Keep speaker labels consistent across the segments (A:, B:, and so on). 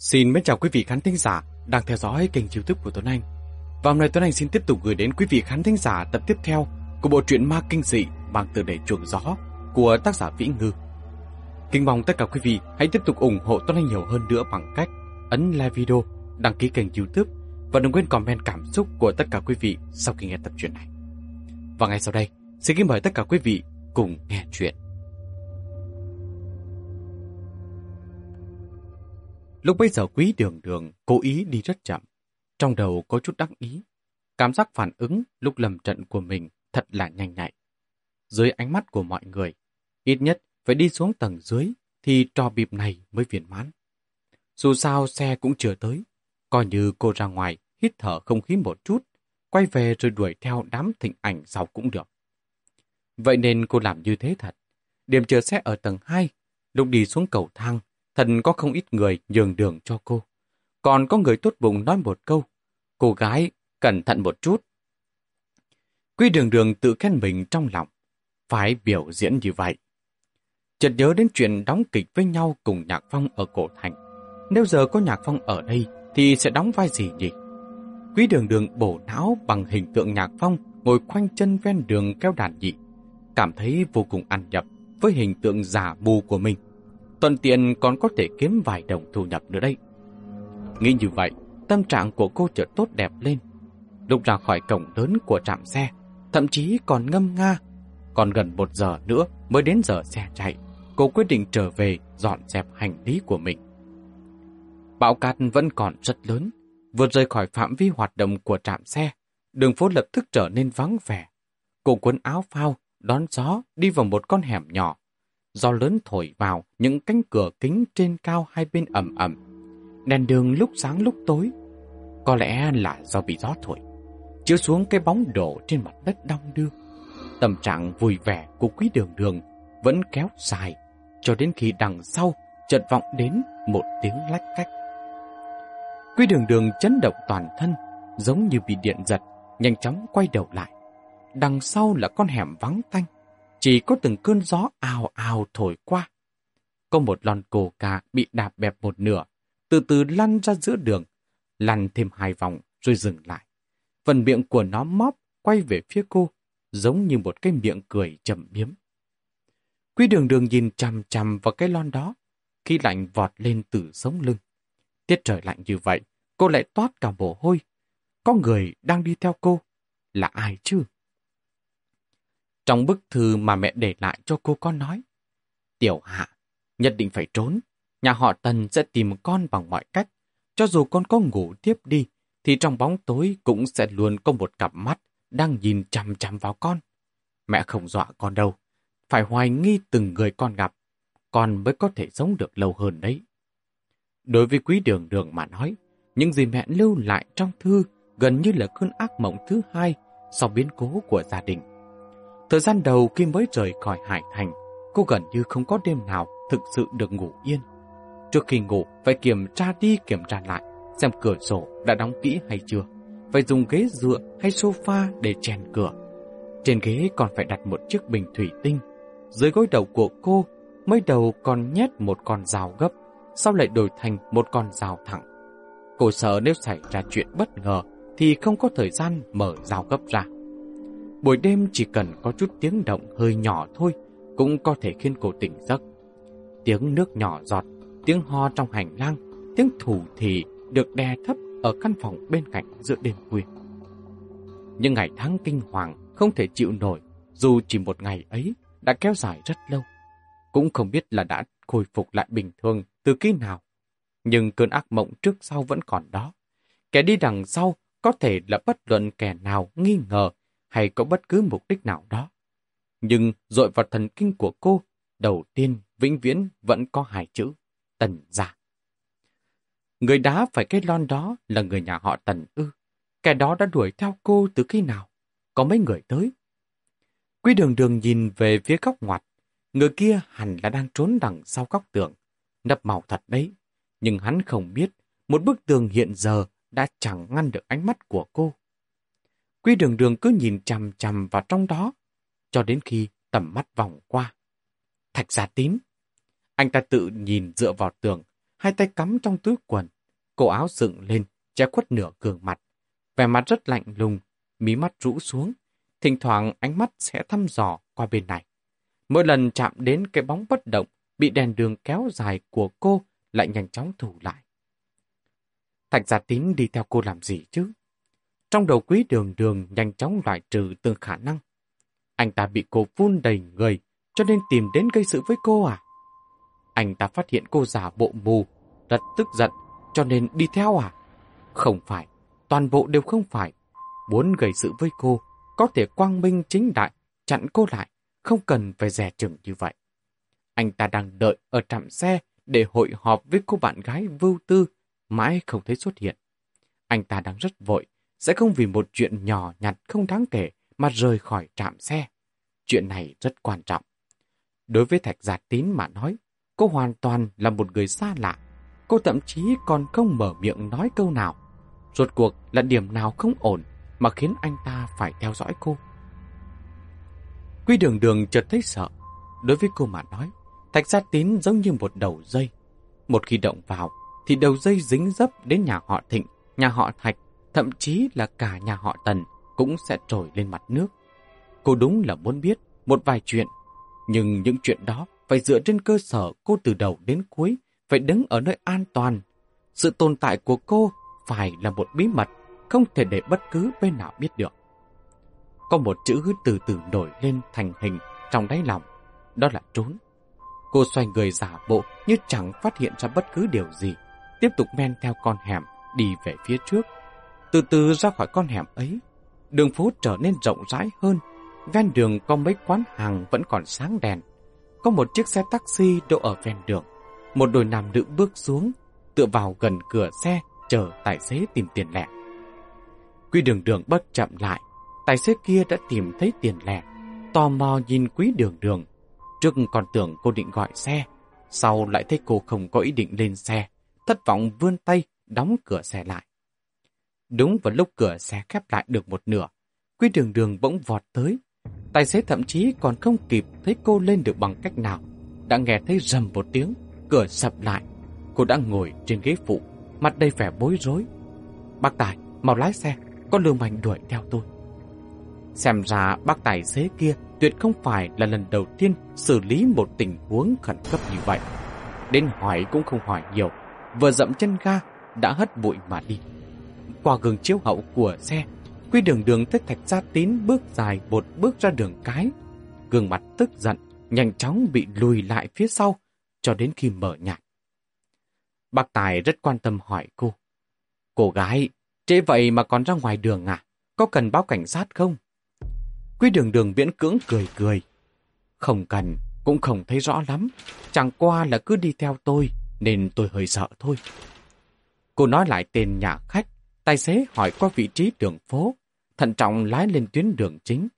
A: Xin mến chào quý vị khán thính giả đang theo dõi kênh youtube của Tuấn Anh. Và hôm nay Tuấn Anh xin tiếp tục gửi đến quý vị khán thính giả tập tiếp theo của bộ truyện ma kinh dị bằng tựa đề chuồng gió của tác giả Vĩ Ngư. Kính mong tất cả quý vị hãy tiếp tục ủng hộ Tuấn Anh nhiều hơn nữa bằng cách ấn like video, đăng ký kênh youtube và đừng quên comment cảm xúc của tất cả quý vị sau khi nghe tập truyện này. Và ngay sau đây, xin kính mời tất cả quý vị cùng nghe chuyện. Lúc bây giờ quý đường đường cố ý đi rất chậm. Trong đầu có chút đắc ý. Cảm giác phản ứng lúc lầm trận của mình thật là nhanh nhạy. Dưới ánh mắt của mọi người, ít nhất phải đi xuống tầng dưới thì trò bịp này mới viên mãn. Dù sao xe cũng chưa tới, coi như cô ra ngoài hít thở không khí một chút, quay về rồi đuổi theo đám thịnh ảnh sau cũng được. Vậy nên cô làm như thế thật. Điểm chờ xe ở tầng 2, lúc đi xuống cầu thang thần có không ít người nhường đường cho cô. Còn có người tốt bụng nói một câu, cô gái, cẩn thận một chút. Quy đường đường tự khen mình trong lòng, phải biểu diễn như vậy. Chợt nhớ đến chuyện đóng kịch với nhau cùng Nhạc Phong ở cổ thành. Nếu giờ có Nhạc Phong ở đây thì sẽ đóng vai gì nhỉ? Quý đường đường bổ não bằng hình tượng Nhạc Phong ngồi khoanh chân ven đường kéo đàn nhị. Cảm thấy vô cùng ăn nhập với hình tượng giả mù của mình tuần tiện còn có thể kiếm vài đồng thu nhập nữa đây. Nghĩ như vậy, tâm trạng của cô chợt tốt đẹp lên. Lúc ra khỏi cổng lớn của trạm xe, thậm chí còn ngâm nga. Còn gần một giờ nữa mới đến giờ xe chạy, cô quyết định trở về dọn dẹp hành lý của mình. Bão cát vẫn còn rất lớn, vừa rời khỏi phạm vi hoạt động của trạm xe, đường phố lập tức trở nên vắng vẻ. Cô quấn áo phao, đón gió đi vào một con hẻm nhỏ, gió lớn thổi vào những cánh cửa kính trên cao hai bên ẩm ẩm. Đèn đường lúc sáng lúc tối. Có lẽ là do bị gió thổi. Chiếu xuống cái bóng đổ trên mặt đất đong đưa. Tâm trạng vui vẻ của quý đường đường vẫn kéo dài cho đến khi đằng sau chợt vọng đến một tiếng lách cách. Quý đường đường chấn động toàn thân, giống như bị điện giật, nhanh chóng quay đầu lại. Đằng sau là con hẻm vắng tanh, chỉ có từng cơn gió ào ào thổi qua. Có một lon cổ cà bị đạp bẹp một nửa, từ từ lăn ra giữa đường, lăn thêm hai vòng rồi dừng lại. Phần miệng của nó móp quay về phía cô, giống như một cái miệng cười chậm biếm. Quý đường đường nhìn chằm chằm vào cái lon đó, khi lạnh vọt lên từ sống lưng. Tiết trời lạnh như vậy, cô lại toát cả mồ hôi. Có người đang đi theo cô. Là ai chứ? Trong bức thư mà mẹ để lại cho cô con nói, Tiểu Hạ, nhất định phải trốn. Nhà họ Tần sẽ tìm con bằng mọi cách. Cho dù con có ngủ tiếp đi, thì trong bóng tối cũng sẽ luôn có một cặp mắt đang nhìn chằm chằm vào con. Mẹ không dọa con đâu. Phải hoài nghi từng người con gặp, con mới có thể sống được lâu hơn đấy. Đối với quý đường đường mà nói, những gì mẹ lưu lại trong thư gần như là cơn ác mộng thứ hai sau biến cố của gia đình. Thời gian đầu khi mới rời khỏi Hải Thành, cô gần như không có đêm nào thực sự được ngủ yên. Trước khi ngủ, phải kiểm tra đi kiểm tra lại, xem cửa sổ đã đóng kỹ hay chưa. Phải dùng ghế dựa hay sofa để chèn cửa. Trên ghế còn phải đặt một chiếc bình thủy tinh. Dưới gối đầu của cô, mới đầu còn nhét một con rào gấp, sau lại đổi thành một con rào thẳng. Cô sợ nếu xảy ra chuyện bất ngờ thì không có thời gian mở rào gấp ra. Buổi đêm chỉ cần có chút tiếng động hơi nhỏ thôi cũng có thể khiến cô tỉnh giấc. Tiếng nước nhỏ giọt, tiếng ho trong hành lang, tiếng thủ thì được đè thấp ở căn phòng bên cạnh giữa đêm khuya. Những ngày tháng kinh hoàng không thể chịu nổi dù chỉ một ngày ấy đã kéo dài rất lâu. Cũng không biết là đã khôi phục lại bình thường từ khi nào. Nhưng cơn ác mộng trước sau vẫn còn đó. Kẻ đi đằng sau có thể là bất luận kẻ nào nghi ngờ hay có bất cứ mục đích nào đó. Nhưng dội vào thần kinh của cô, đầu tiên vĩnh viễn vẫn có hai chữ, tần gia. Người đá phải cái lon đó là người nhà họ tần ư. Kẻ đó đã đuổi theo cô từ khi nào? Có mấy người tới? Quý đường đường nhìn về phía góc ngoặt. Người kia hẳn là đang trốn đằng sau góc tường. Nấp màu thật đấy. Nhưng hắn không biết, một bức tường hiện giờ đã chẳng ngăn được ánh mắt của cô. Quy đường đường cứ nhìn chằm chằm vào trong đó, cho đến khi tầm mắt vòng qua. Thạch giả tín. Anh ta tự nhìn dựa vào tường, hai tay cắm trong túi quần. Cổ áo dựng lên, che khuất nửa gương mặt. Vẻ mặt rất lạnh lùng, mí mắt rũ xuống. Thỉnh thoảng ánh mắt sẽ thăm dò qua bên này. Mỗi lần chạm đến cái bóng bất động, bị đèn đường kéo dài của cô lại nhanh chóng thủ lại. Thạch Gia Tín đi theo cô làm gì chứ? Trong đầu quý đường đường nhanh chóng loại trừ từng khả năng. Anh ta bị cô phun đầy người, cho nên tìm đến gây sự với cô à? Anh ta phát hiện cô giả bộ mù, rất tức giận, cho nên đi theo à? Không phải, toàn bộ đều không phải. Muốn gây sự với cô, có thể quang minh chính đại, chặn cô lại, không cần phải rẻ chừng như vậy. Anh ta đang đợi ở trạm xe để hội họp với cô bạn gái vưu tư, mãi không thấy xuất hiện. Anh ta đang rất vội, sẽ không vì một chuyện nhỏ nhặt không đáng kể mà rời khỏi trạm xe. Chuyện này rất quan trọng. Đối với Thạch Gia Tín mà nói, cô hoàn toàn là một người xa lạ. Cô thậm chí còn không mở miệng nói câu nào. Rốt cuộc là điểm nào không ổn mà khiến anh ta phải theo dõi cô. Quy đường đường chợt thấy sợ. Đối với cô mà nói, Thạch Gia Tín giống như một đầu dây. Một khi động vào, thì đầu dây dính dấp đến nhà họ Thịnh, nhà họ Thạch, thậm chí là cả nhà họ Tần cũng sẽ trồi lên mặt nước. Cô đúng là muốn biết một vài chuyện, nhưng những chuyện đó phải dựa trên cơ sở cô từ đầu đến cuối, phải đứng ở nơi an toàn. Sự tồn tại của cô phải là một bí mật, không thể để bất cứ bên nào biết được. Có một chữ từ từ nổi lên thành hình trong đáy lòng, đó là trốn. Cô xoay người giả bộ như chẳng phát hiện ra bất cứ điều gì, tiếp tục men theo con hẻm, đi về phía trước. Từ từ ra khỏi con hẻm ấy, đường phố trở nên rộng rãi hơn. Ven đường có mấy quán hàng vẫn còn sáng đèn. Có một chiếc xe taxi đỗ ở ven đường. Một đôi nam nữ bước xuống, tựa vào gần cửa xe, chờ tài xế tìm tiền lẻ. quý đường đường bất chậm lại, tài xế kia đã tìm thấy tiền lẻ. Tò mò nhìn quý đường đường. Trước còn tưởng cô định gọi xe, sau lại thấy cô không có ý định lên xe. Thất vọng vươn tay, đóng cửa xe lại. Đúng vào lúc cửa xe khép lại được một nửa, Quý đường đường bỗng vọt tới. Tài xế thậm chí còn không kịp thấy cô lên được bằng cách nào. Đã nghe thấy rầm một tiếng, cửa sập lại. Cô đã ngồi trên ghế phụ, mặt đầy vẻ bối rối. Bác Tài, mau lái xe, có lương mạnh đuổi theo tôi. Xem ra bác tài xế kia tuyệt không phải là lần đầu tiên xử lý một tình huống khẩn cấp như vậy. Đến hỏi cũng không hỏi nhiều, vừa dậm chân ga đã hất bụi mà đi. Qua gương chiếu hậu của xe, Quy đường đường tới thạch gia tín bước dài một bước ra đường cái. Gương mặt tức giận, nhanh chóng bị lùi lại phía sau, cho đến khi mở nhạt. Bác Tài rất quan tâm hỏi cô. Cô gái, trễ vậy mà còn ra ngoài đường à? Có cần báo cảnh sát không? Quy đường đường viễn cưỡng cười cười. Không cần, cũng không thấy rõ lắm. Chẳng qua là cứ đi theo tôi, nên tôi hơi sợ thôi. Cô nói lại tên nhà khách, tài xế hỏi qua vị trí đường phố, thận trọng lái lên tuyến đường chính.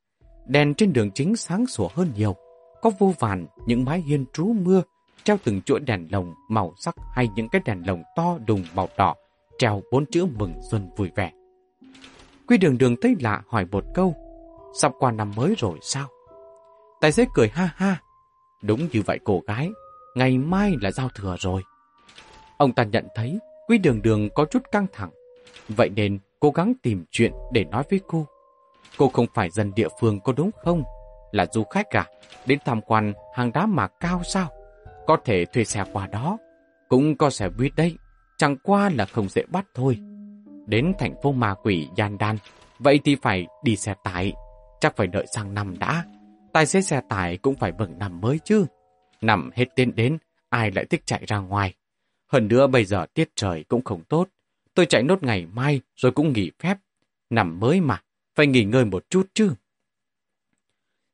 A: Đèn trên đường chính sáng sủa hơn nhiều, có vô vàn những mái hiên trú mưa, treo từng chuỗi đèn lồng màu sắc hay những cái đèn lồng to đùng màu đỏ, treo bốn chữ mừng xuân vui vẻ. Quy đường đường tây lạ hỏi một câu, sắp qua năm mới rồi sao? Tài xế cười ha ha, đúng như vậy cô gái, ngày mai là giao thừa rồi. Ông ta nhận thấy Quy đường đường có chút căng thẳng, vậy nên cố gắng tìm chuyện để nói với cô. Cô không phải dân địa phương có đúng không? Là du khách cả Đến tham quan hàng đá mà cao sao? Có thể thuê xe qua đó. Cũng có xe buýt đấy. Chẳng qua là không dễ bắt thôi. Đến thành phố ma quỷ gian Đan. Vậy thì phải đi xe tải. Chắc phải đợi sang năm đã. Tài xế xe tải cũng phải bận năm mới chứ. nằm hết tên đến, ai lại thích chạy ra ngoài. Hơn nữa bây giờ tiết trời cũng không tốt. Tôi chạy nốt ngày mai rồi cũng nghỉ phép. Nằm mới mà, phải nghỉ ngơi một chút chứ.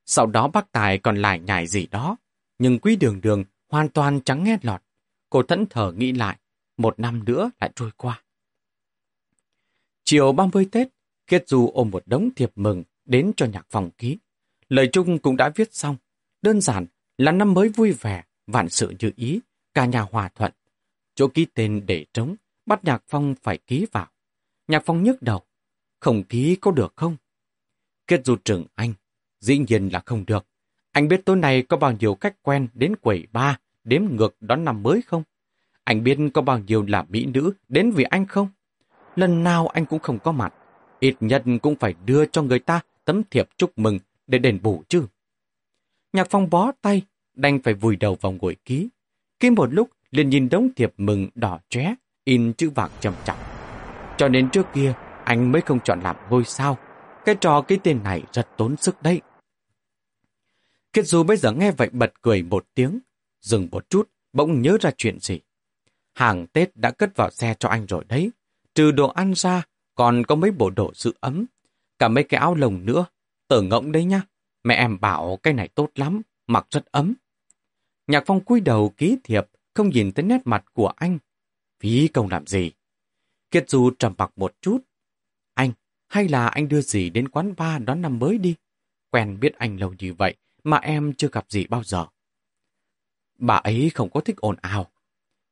A: Sau đó bác Tài còn lại nhảy gì đó. Nhưng quý đường đường hoàn toàn chẳng nghe lọt. Cô thẫn thờ nghĩ lại, một năm nữa lại trôi qua. Chiều 30 Tết, Kiệt Du ôm một đống thiệp mừng đến cho nhạc phòng ký. Lời chung cũng đã viết xong. Đơn giản là năm mới vui vẻ, vạn sự như ý, cả nhà hòa thuận. Chỗ ký tên để trống, bắt Nhạc Phong phải ký vào. Nhạc Phong nhức đầu. Không ký có được không? Kết du trưởng anh. Dĩ nhiên là không được. Anh biết tối nay có bao nhiêu cách quen đến quầy ba, đếm ngược đón năm mới không? Anh biết có bao nhiêu là mỹ nữ đến vì anh không? Lần nào anh cũng không có mặt. Ít nhất cũng phải đưa cho người ta tấm thiệp chúc mừng để đền bù chứ. Nhạc phong bó tay, đành phải vùi đầu vào ngồi ký. Ký một lúc, liền nhìn đống thiệp mừng đỏ chóe in chữ vàng trầm trọng. Cho nên trước kia, anh mới không chọn làm ngôi sao. Cái trò cái tên này rất tốn sức đấy. Kiệt dù bây giờ nghe vậy bật cười một tiếng, dừng một chút, bỗng nhớ ra chuyện gì. Hàng Tết đã cất vào xe cho anh rồi đấy. Trừ đồ ăn ra, còn có mấy bộ đồ giữ ấm. Cả mấy cái áo lồng nữa. Tờ ngỗng đấy nhá. Mẹ em bảo cái này tốt lắm, mặc rất ấm. Nhạc phong cúi đầu ký thiệp, không nhìn tới nét mặt của anh. Phí công làm gì? Kiệt Du trầm mặc một chút. Anh, hay là anh đưa gì đến quán bar đón năm mới đi? Quen biết anh lâu như vậy mà em chưa gặp gì bao giờ. Bà ấy không có thích ồn ào.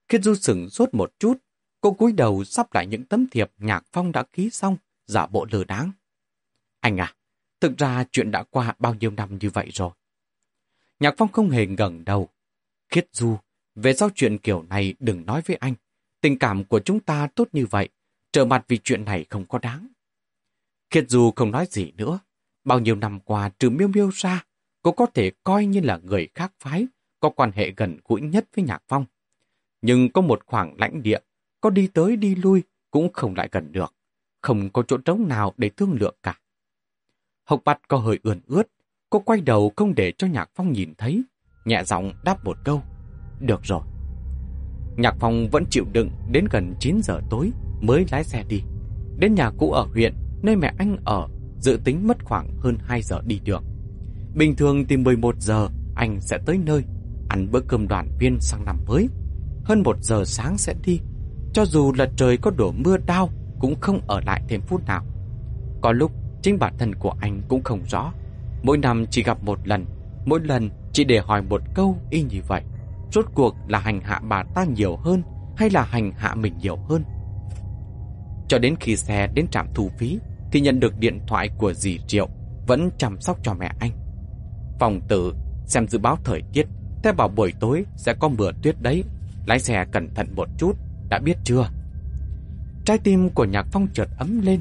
A: Kiệt Du sửng sốt một chút, cô cúi đầu sắp lại những tấm thiệp Nhạc Phong đã ký xong, giả bộ lừa đáng. Anh à, thực ra chuyện đã qua bao nhiêu năm như vậy rồi. Nhạc Phong không hề ngẩng đầu. Kiệt Du, về sau chuyện kiểu này đừng nói với anh. Tình cảm của chúng ta tốt như vậy, trở mặt vì chuyện này không có đáng. Khiết Du không nói gì nữa. Bao nhiêu năm qua trừ miêu miêu ra, cô có thể coi như là người khác phái, có quan hệ gần gũi nhất với Nhạc Phong. Nhưng có một khoảng lãnh địa, có đi tới đi lui cũng không lại gần được. Không có chỗ trống nào để thương lượng cả. Hộc bạch có hơi ươn ướt, cô quay đầu không để cho Nhạc Phong nhìn thấy, nhẹ giọng đáp một câu. Được rồi. Nhạc Phong vẫn chịu đựng đến gần 9 giờ tối mới lái xe đi. Đến nhà cũ ở huyện, nơi mẹ anh ở, dự tính mất khoảng hơn 2 giờ đi đường. Bình thường thì 11 giờ anh sẽ tới nơi, ăn bữa cơm đoàn viên sang năm mới. Hơn 1 giờ sáng sẽ đi. Cho dù là trời có đổ mưa đau cũng không ở lại thêm phút nào. Có lúc chính bản thân của anh cũng không rõ. Mỗi năm chỉ gặp một lần, mỗi lần chỉ để hỏi một câu y như vậy. Rốt cuộc là hành hạ bà ta nhiều hơn hay là hành hạ mình nhiều hơn? Cho đến khi xe đến trạm thu phí thì nhận được điện thoại của dì Triệu, vẫn chăm sóc cho mẹ anh. Phòng tử xem dự báo thời tiết Thế bảo buổi tối sẽ có mưa tuyết đấy Lái xe cẩn thận một chút, Đã biết chưa Trái tim của Nhạc Phong chợt ấm lên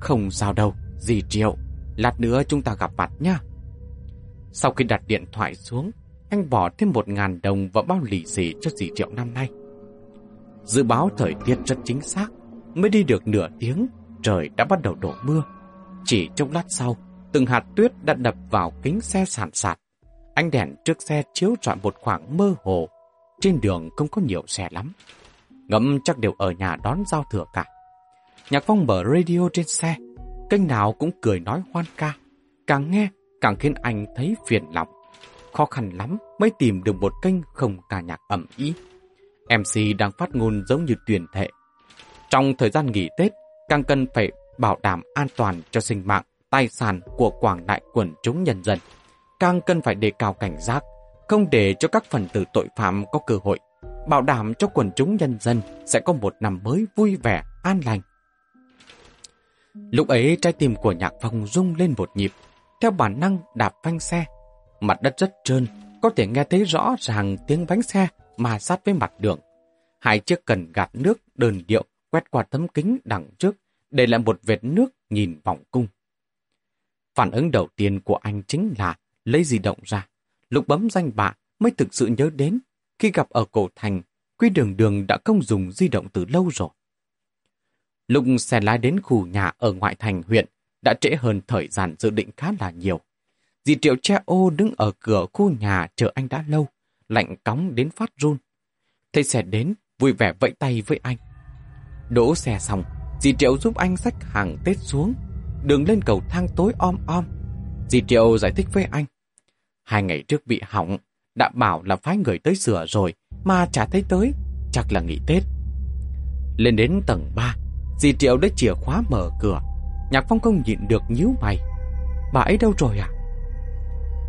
A: Không sao đâu, Dì Triệu, Lát nữa chúng ta gặp mặt nha Sau khi đặt điện thoại xuống anh bỏ thêm một ngàn đồng vào bao lì xì cho dì Triệu năm nay. Dự báo thời tiết rất chính xác, Mới đi được nửa tiếng, Trời đã bắt đầu đổ mưa. Chỉ trong lát sau, Từng hạt tuyết đã đập vào kính xe sàn sạt. Ánh đèn trước xe chiếu rọi một khoảng mơ hồ. Trên đường không có nhiều xe lắm. Ngẫm chắc đều ở nhà đón giao thừa cả. Nhạc Phong mở radio trên xe, Kênh nào cũng cười nói hoan ca. Càng nghe, càng khiến anh thấy phiền lòng. Khó khăn lắm mới tìm được một kênh không ca nhạc ẩm ý. MC đang phát ngôn giống như tuyển thệ. Trong thời gian nghỉ Tết Càng cần phải bảo đảm an toàn cho sinh mạng Tài sản của quảng đại quần chúng nhân dân. Càng cần phải đề cao cảnh giác Không để cho các phần tử tội phạm có cơ hội. Bảo đảm cho quần chúng nhân dân Sẽ có một năm mới vui vẻ, an lành. Lúc ấy trái tim của Nhạc Phong rung lên một nhịp, theo bản năng đạp phanh xe. Mặt đất rất trơn, có thể nghe thấy rõ ràng tiếng bánh xe mà sát với mặt đường. Hai chiếc cần gạt nước đơn điệu quét qua tấm kính đằng trước, để lại một vệt nước nhìn vòng cung. Phản ứng đầu tiên của anh chính là lấy di động ra. Lúc bấm danh bạ mới thực sự nhớ đến, khi gặp ở cổ thành, Quy đường đường đã không dùng di động từ lâu rồi. Lúc xe lái đến khu nhà ở ngoại thành huyện, đã trễ hơn thời gian dự định khá là nhiều. Dì Triệu che ô đứng ở cửa khu nhà chờ anh đã lâu, lạnh cóng đến phát run. Thấy xe đến, vui vẻ vẫy tay với anh. Đỗ xe xong, dì Triệu giúp anh xách hàng Tết xuống, đường lên cầu thang tối om om. Dì Triệu giải thích với anh. Hai ngày trước bị hỏng, đã bảo là phái người tới sửa rồi, mà chả thấy tới, chắc là nghỉ Tết. Lên đến tầng 3, Dì Triệu đã chìa khóa mở cửa. Nhạc Phong không nhịn được nhíu mày. Bà ấy đâu rồi à?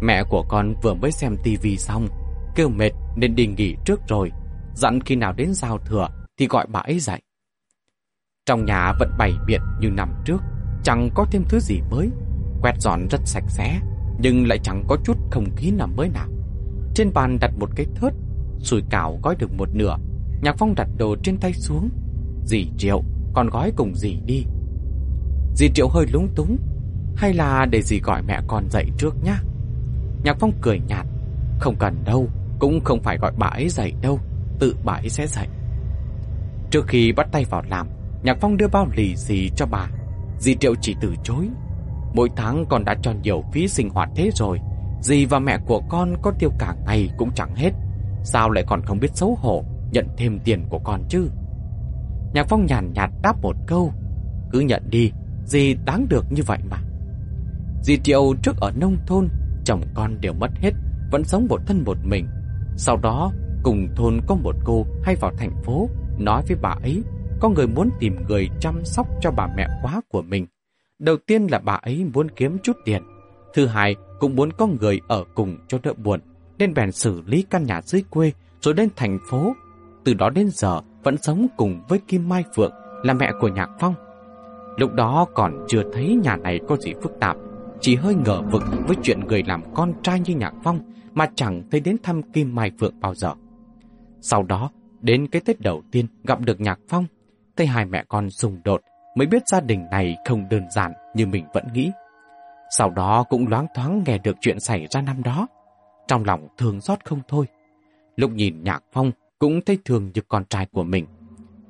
A: Mẹ của con vừa mới xem tivi xong, kêu mệt nên đi nghỉ trước rồi. Dặn khi nào đến giao thừa thì gọi bà ấy dậy. Trong nhà vẫn bày biện như năm trước, chẳng có thêm thứ gì mới. Quét dọn rất sạch sẽ, nhưng lại chẳng có chút không khí nào mới nào. Trên bàn đặt một cái thớt, sùi cảo gói được một nửa. Nhạc Phong đặt đồ trên tay xuống. Dì Triệu, còn gói cùng dì đi. Dì Triệu hơi lúng túng. Hay là để dì gọi mẹ con dậy trước nhá. Nhạc Phong cười nhạt. Không cần đâu, cũng không phải gọi bà ấy dậy đâu. Tự bà ấy sẽ dậy. Trước khi bắt tay vào làm, Nhạc Phong đưa bao lì xì cho bà. Dì Triệu chỉ từ chối. Mỗi tháng con đã cho nhiều phí sinh hoạt thế rồi. Dì và mẹ của con có tiêu cả ngày cũng chẳng hết. Sao lại còn không biết xấu hổ nhận thêm tiền của con chứ? Nhạc Phong nhàn nhạt đáp một câu. Cứ nhận đi, dì đáng được như vậy mà. Dì Triệu trước ở nông thôn, chồng con đều mất hết, vẫn sống một thân một mình. Sau đó, cùng thôn có một cô hay vào thành phố, nói với bà ấy, có người muốn tìm người chăm sóc cho bà mẹ quá của mình. Đầu tiên là bà ấy muốn kiếm chút tiền. Thứ hai, cũng muốn có người ở cùng cho đỡ buồn, nên bèn xử lý căn nhà dưới quê rồi lên thành phố. Từ đó đến giờ vẫn sống cùng với Kim Mai Phượng là mẹ của Nhạc Phong. Lúc đó còn chưa thấy nhà này có gì phức tạp, chỉ hơi ngờ vực với chuyện người làm con trai như Nhạc Phong mà chẳng thấy đến thăm Kim Mai Phượng bao giờ. Sau đó, đến cái Tết đầu tiên gặp được Nhạc Phong, thấy hai mẹ con xung đột mới biết gia đình này không đơn giản như mình vẫn nghĩ. Sau đó cũng loáng thoáng nghe được chuyện xảy ra năm đó. Trong lòng thương xót không thôi. Lúc nhìn Nhạc Phong cũng thấy thương như con trai của mình.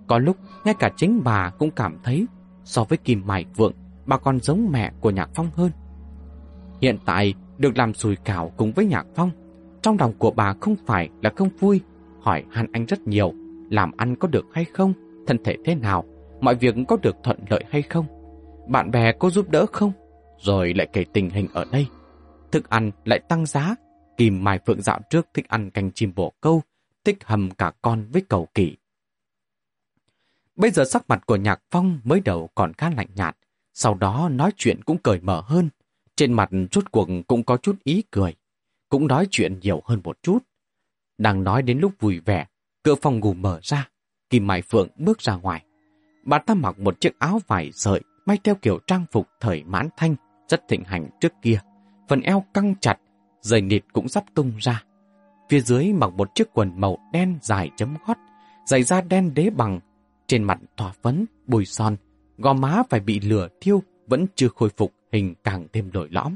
A: Có lúc, ngay cả chính bà cũng cảm thấy so với Kim Mai Vượng, bà còn giống mẹ của Nhạc Phong hơn. Hiện tại, được làm sùi cảo cùng với Nhạc Phong, trong lòng của bà không phải là không vui, hỏi han anh rất nhiều, làm ăn có được hay không, thân thể thế nào, mọi việc có được thuận lợi hay không, bạn bè có giúp đỡ không, rồi lại kể tình hình ở đây. Thức ăn lại tăng giá, Kim Mai Phượng dạo trước thích ăn canh chim bổ câu, thích hầm cả con với cầu kỳ. Bây giờ sắc mặt của Nhạc Phong mới đầu còn khá lạnh nhạt, sau đó nói chuyện cũng cởi mở hơn. Trên mặt chút cuộc cũng có chút ý cười, cũng nói chuyện nhiều hơn một chút. Đang nói đến lúc vui vẻ, cửa phòng ngủ mở ra, Kim Mai Phượng bước ra ngoài. Bà ta mặc một chiếc áo vải sợi, may theo kiểu trang phục thời mãn thanh, rất thịnh hành trước kia. Phần eo căng chặt, dây nịt cũng sắp tung ra. Phía dưới mặc một chiếc quần màu đen dài chấm gót, giày da đen đế bằng, trên mặt thỏa phấn, bùi son, gò má phải bị lửa thiêu vẫn chưa khôi phục hình càng thêm lồi lõm.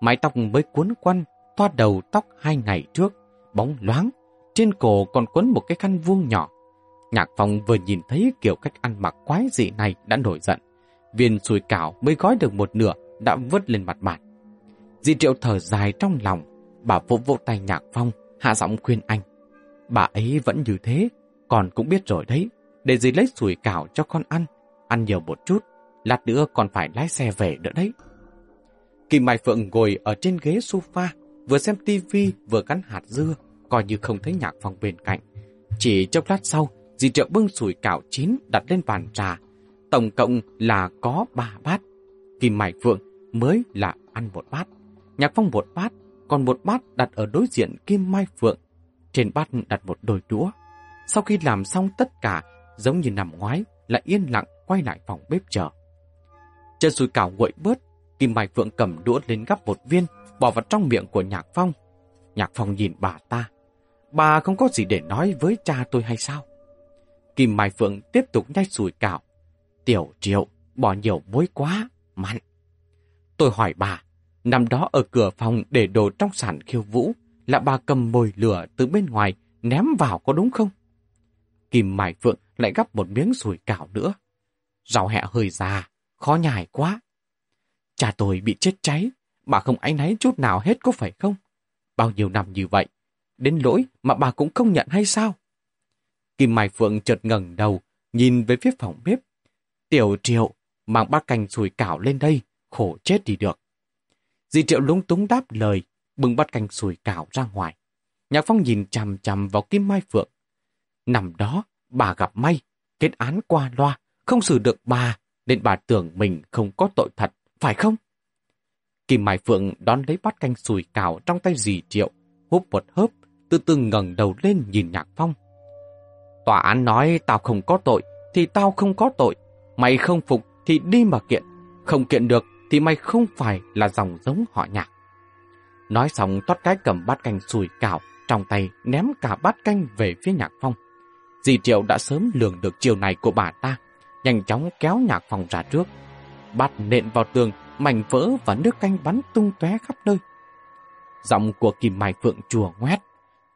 A: Mái tóc mới cuốn quăn, toa đầu tóc hai ngày trước, bóng loáng, trên cổ còn quấn một cái khăn vuông nhỏ. Nhạc Phong vừa nhìn thấy kiểu cách ăn mặc quái dị này đã nổi giận. Viên sùi cảo mới gói được một nửa đã vứt lên mặt bàn Di Triệu thở dài trong lòng, bà vỗ vỗ tay Nhạc Phong, hạ giọng khuyên anh. Bà ấy vẫn như thế, còn cũng biết rồi đấy, để gì lấy sủi cảo cho con ăn, ăn nhiều một chút, lát nữa còn phải lái xe về nữa đấy. Kim Mai Phượng ngồi ở trên ghế sofa, vừa xem tivi vừa cắn hạt dưa, coi như không thấy Nhạc Phong bên cạnh. Chỉ chốc lát sau, dì Triệu bưng sủi cảo chín đặt lên bàn trà. Tổng cộng là có ba bát. Kim Mai Phượng mới là ăn một bát. Nhạc Phong một bát, còn một bát đặt ở đối diện Kim Mai Phượng. Trên bát đặt một đôi đũa. Sau khi làm xong tất cả, giống như nằm ngoái, lại yên lặng quay lại phòng bếp chờ. Chân sùi cảo nguội bớt, Kim Mai Phượng cầm đũa lên gắp một viên, bỏ vào trong miệng của Nhạc Phong. Nhạc Phong nhìn bà ta. Bà không có gì để nói với cha tôi hay sao? Kim Mai Phượng tiếp tục nhai sùi cảo. Tiểu triệu, bỏ nhiều muối quá, mặn. Tôi hỏi bà, năm đó ở cửa phòng để đồ trong sản khiêu vũ, là bà cầm mồi lửa từ bên ngoài ném vào có đúng không? Kim Mai Phượng lại gắp một miếng sùi cảo nữa. Rau hẹ hơi già, khó nhài quá. Cha tôi bị chết cháy, bà không áy náy chút nào hết có phải không? Bao nhiêu năm như vậy, đến lỗi mà bà cũng không nhận hay sao? Kim Mai Phượng chợt ngẩng đầu, nhìn về phía phòng bếp. Tiểu triệu, mang bát canh sùi cảo lên đây, khổ chết đi được. Dì triệu lúng túng đáp lời, bưng bát canh sùi cảo ra ngoài. Nhạc Phong nhìn chằm chằm vào Kim Mai Phượng. Nằm đó, bà gặp may, kết án qua loa, không xử được bà, nên bà tưởng mình không có tội thật, phải không? Kim Mai Phượng đón lấy bát canh sùi cảo trong tay dì triệu, húp một hớp, từ từ ngẩng đầu lên nhìn Nhạc Phong. Tòa án nói tao không có tội, thì tao không có tội. Mày không phục thì đi mà kiện. Không kiện được thì mày không phải là dòng giống họ nhạc. Nói xong toát cái cầm bát canh sùi cảo trong tay ném cả bát canh về phía Nhạc Phong. Dì Triệu đã sớm lường được chiều này của bà ta, nhanh chóng kéo nhạc phòng ra trước. Bát nện vào tường, mảnh vỡ và nước canh bắn tung tóe khắp nơi. Giọng của Kim Mai Phượng chùa ngoét.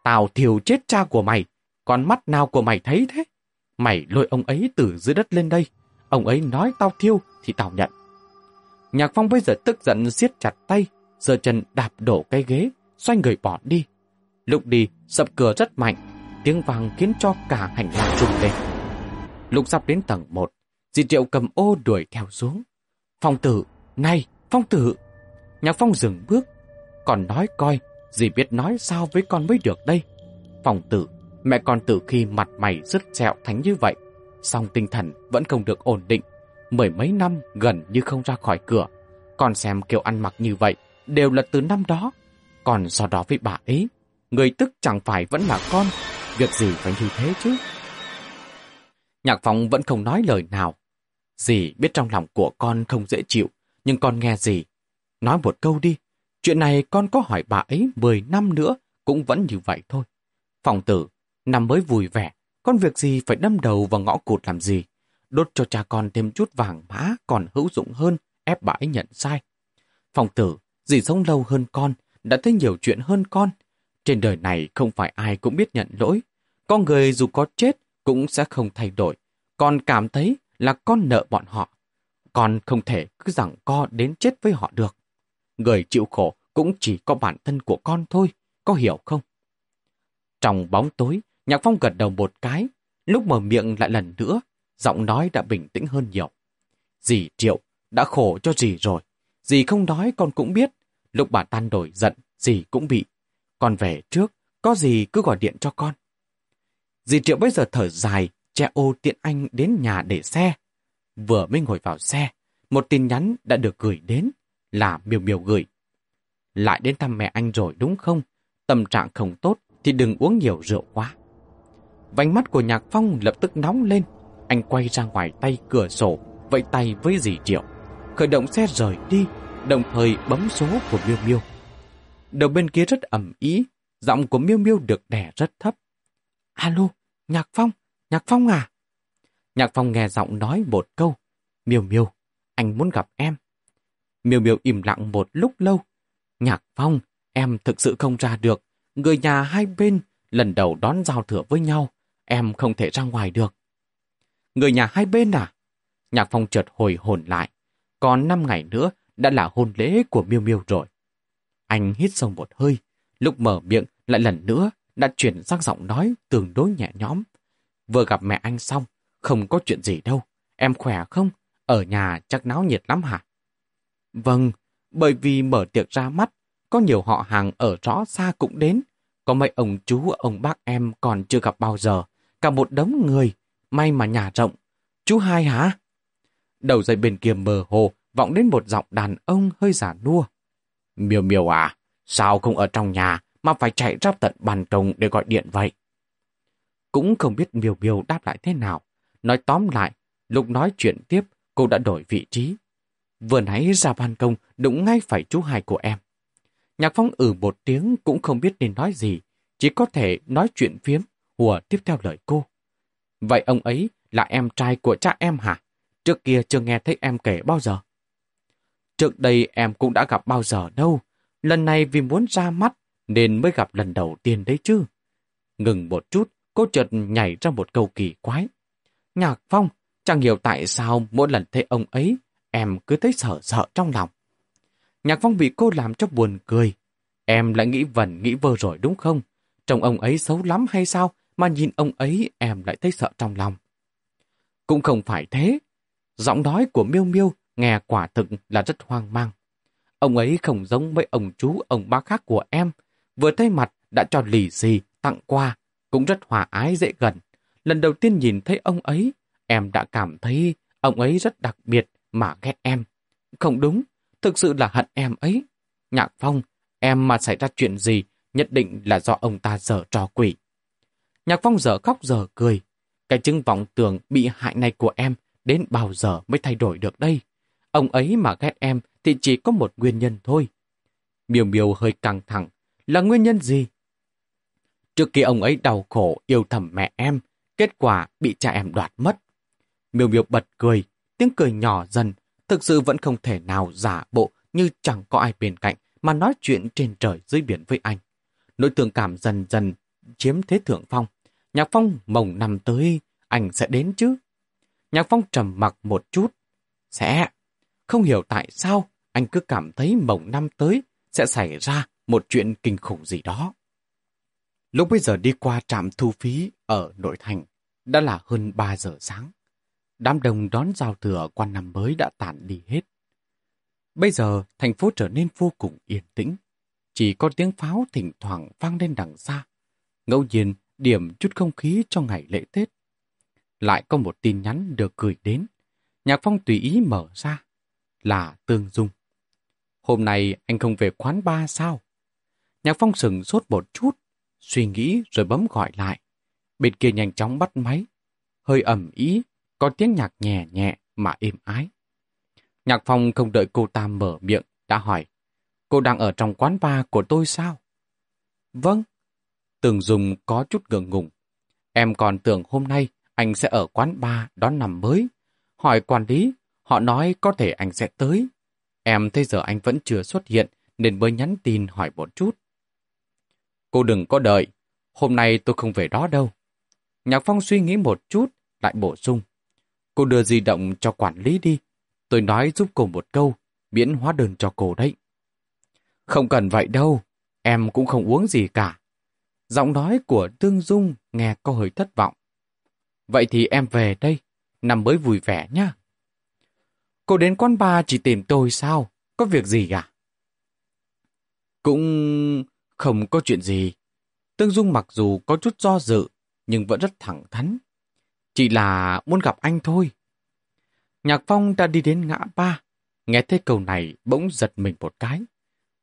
A: Tào thiều chết cha của mày, con mắt nào của mày thấy thế? Mày lôi ông ấy từ dưới đất lên đây. Ông ấy nói tao thiêu thì tao nhận. Nhạc Phong bây giờ tức giận siết chặt tay, giơ chân đạp đổ cái ghế, xoay người bỏ đi. Lúc đi, sập cửa rất mạnh, tiếng vàng khiến cho cả hành lang rung lên. Lúc sắp đến tầng 1, dì Triệu cầm ô đuổi theo xuống. Phong tử, này, Phong tử! Nhạc Phong dừng bước, còn nói coi, dì biết nói sao với con mới được đây. Phong tử, mẹ con từ khi mặt mày rứt sẹo thánh như vậy, song tinh thần vẫn không được ổn định. Mười mấy năm gần như không ra khỏi cửa. Con xem kiểu ăn mặc như vậy đều là từ năm đó. Còn do đó với bà ấy, người tức chẳng phải vẫn là con, việc gì phải như thế chứ? Nhạc Phong vẫn không nói lời nào. Dì biết trong lòng của con không dễ chịu, nhưng con nghe gì? Nói một câu đi, chuyện này con có hỏi bà ấy 10 năm nữa cũng vẫn như vậy thôi. Phòng tử, năm mới vui vẻ, con việc gì phải đâm đầu vào ngõ cụt làm gì? Đốt cho cha con thêm chút vàng mã còn hữu dụng hơn, ép bà ấy nhận sai. Phòng tử, dì sống lâu hơn con, đã thấy nhiều chuyện hơn con. Trên đời này không phải ai cũng biết nhận lỗi. Con người dù có chết cũng sẽ không thay đổi. Con cảm thấy là con nợ bọn họ. Con không thể cứ rằng co đến chết với họ được. Người chịu khổ cũng chỉ có bản thân của con thôi, có hiểu không? Trong bóng tối, Nhạc Phong gật đầu một cái, lúc mở miệng lại lần nữa, giọng nói đã bình tĩnh hơn nhiều. Dì Triệu, đã khổ cho dì rồi. Dì không nói con cũng biết, lúc bà tan đổi giận, dì cũng bị. Con về trước, có gì cứ gọi điện cho con. Dì Triệu bây giờ thở dài, che ô tiện anh đến nhà để xe. Vừa mới ngồi vào xe, một tin nhắn đã được gửi đến, là miều miều gửi. Lại đến thăm mẹ anh rồi đúng không? Tâm trạng không tốt thì đừng uống nhiều rượu quá. Vành mắt của Nhạc Phong lập tức nóng lên. Anh quay ra ngoài tay cửa sổ, vẫy tay với dì Triệu. Khởi động xe rời đi, đồng thời bấm số của Miêu Miêu. Đầu bên kia rất ẩm ý, giọng của Miêu Miêu được đè rất thấp. Alo, Nhạc Phong, Nhạc Phong à? Nhạc Phong nghe giọng nói một câu. Miêu Miêu, anh muốn gặp em. Miêu Miêu im lặng một lúc lâu. Nhạc Phong, em thực sự không ra được. Người nhà hai bên lần đầu đón giao thừa với nhau em không thể ra ngoài được. Người nhà hai bên à? Nhạc Phong chợt hồi hồn lại. Còn năm ngày nữa đã là hôn lễ của Miêu Miêu rồi. Anh hít sâu một hơi, lúc mở miệng lại lần nữa đã chuyển sang giọng nói tương đối nhẹ nhõm. Vừa gặp mẹ anh xong, không có chuyện gì đâu. Em khỏe không? Ở nhà chắc náo nhiệt lắm hả? Vâng, bởi vì mở tiệc ra mắt, có nhiều họ hàng ở rõ xa cũng đến. Có mấy ông chú, ông bác em còn chưa gặp bao giờ cả một đống người, may mà nhà rộng. Chú hai hả? Đầu dây bên kia mờ hồ, vọng đến một giọng đàn ông hơi giả nua. Miêu miêu à, sao không ở trong nhà mà phải chạy ra tận bàn công để gọi điện vậy? Cũng không biết miều miều đáp lại thế nào. Nói tóm lại, lúc nói chuyện tiếp, cô đã đổi vị trí. Vừa nãy ra ban công đụng ngay phải chú hai của em. Nhạc Phong ử ừ một tiếng cũng không biết nên nói gì, chỉ có thể nói chuyện phiếm Hùa tiếp theo lời cô. Vậy ông ấy là em trai của cha em hả? Trước kia chưa nghe thấy em kể bao giờ. Trước đây em cũng đã gặp bao giờ đâu. Lần này vì muốn ra mắt nên mới gặp lần đầu tiên đấy chứ. Ngừng một chút, cô chợt nhảy ra một câu kỳ quái. Nhạc Phong, chẳng hiểu tại sao mỗi lần thấy ông ấy, em cứ thấy sợ sợ trong lòng. Nhạc Phong bị cô làm cho buồn cười. Em lại nghĩ vẩn nghĩ vơ rồi đúng không? Trông ông ấy xấu lắm hay sao mà nhìn ông ấy em lại thấy sợ trong lòng. Cũng không phải thế. Giọng nói của Miêu Miêu nghe quả thực là rất hoang mang. Ông ấy không giống với ông chú ông bác khác của em. Vừa thấy mặt đã cho lì xì, tặng quà, cũng rất hòa ái dễ gần. Lần đầu tiên nhìn thấy ông ấy, em đã cảm thấy ông ấy rất đặc biệt mà ghét em. Không đúng, thực sự là hận em ấy. Nhạc Phong, em mà xảy ra chuyện gì, nhất định là do ông ta dở trò quỷ. Nhạc Phong giờ khóc giờ cười. Cái chứng vọng tưởng bị hại này của em đến bao giờ mới thay đổi được đây? Ông ấy mà ghét em thì chỉ có một nguyên nhân thôi. Miều miều hơi căng thẳng. Là nguyên nhân gì? Trước khi ông ấy đau khổ yêu thầm mẹ em, Kết quả bị cha em đoạt mất. Miêu miêu bật cười, tiếng cười nhỏ dần, thực sự vẫn không thể nào giả bộ như chẳng có ai bên cạnh mà nói chuyện trên trời dưới biển với anh. Nỗi tương cảm dần dần chiếm thế thượng phong. Nhạc Phong mồng năm tới, anh sẽ đến chứ? Nhạc Phong trầm mặc một chút. Sẽ. Không hiểu tại sao anh cứ cảm thấy mồng năm tới sẽ xảy ra một chuyện kinh khủng gì đó. Lúc bây giờ đi qua trạm thu phí ở nội thành, đã là hơn 3 giờ sáng. Đám đông đón giao thừa qua năm mới đã tản đi hết. Bây giờ, thành phố trở nên vô cùng yên tĩnh. Chỉ có tiếng pháo thỉnh thoảng vang lên đằng xa. Ngẫu nhiên, điểm chút không khí cho ngày lễ Tết. Lại có một tin nhắn được gửi đến. Nhạc Phong tùy ý mở ra. Là Tương Dung. Hôm nay anh không về quán ba sao? Nhạc Phong sừng sốt một chút, suy nghĩ rồi bấm gọi lại. Bên kia nhanh chóng bắt máy. Hơi ẩm ý, có tiếng nhạc nhẹ nhẹ mà êm ái. Nhạc Phong không đợi cô ta mở miệng, đã hỏi. Cô đang ở trong quán bar của tôi sao? Vâng. Tường Dùng có chút ngượng ngùng. Em còn tưởng hôm nay anh sẽ ở quán bar đón năm mới. Hỏi quản lý, họ nói có thể anh sẽ tới. Em thấy giờ anh vẫn chưa xuất hiện nên mới nhắn tin hỏi một chút. Cô đừng có đợi, hôm nay tôi không về đó đâu. Nhạc Phong suy nghĩ một chút, lại bổ sung. Cô đưa di động cho quản lý đi. Tôi nói giúp cô một câu, miễn hóa đơn cho cô đấy. Không cần vậy đâu, em cũng không uống gì cả. Giọng nói của Tương Dung nghe có hơi thất vọng. Vậy thì em về đây, nằm mới vui vẻ nhá. Cô đến quán bar chỉ tìm tôi sao? Có việc gì à? Cũng không có chuyện gì. Tương Dung mặc dù có chút do dự, nhưng vẫn rất thẳng thắn. Chỉ là muốn gặp anh thôi. Nhạc Phong đã đi đến ngã ba. Nghe thấy câu này bỗng giật mình một cái.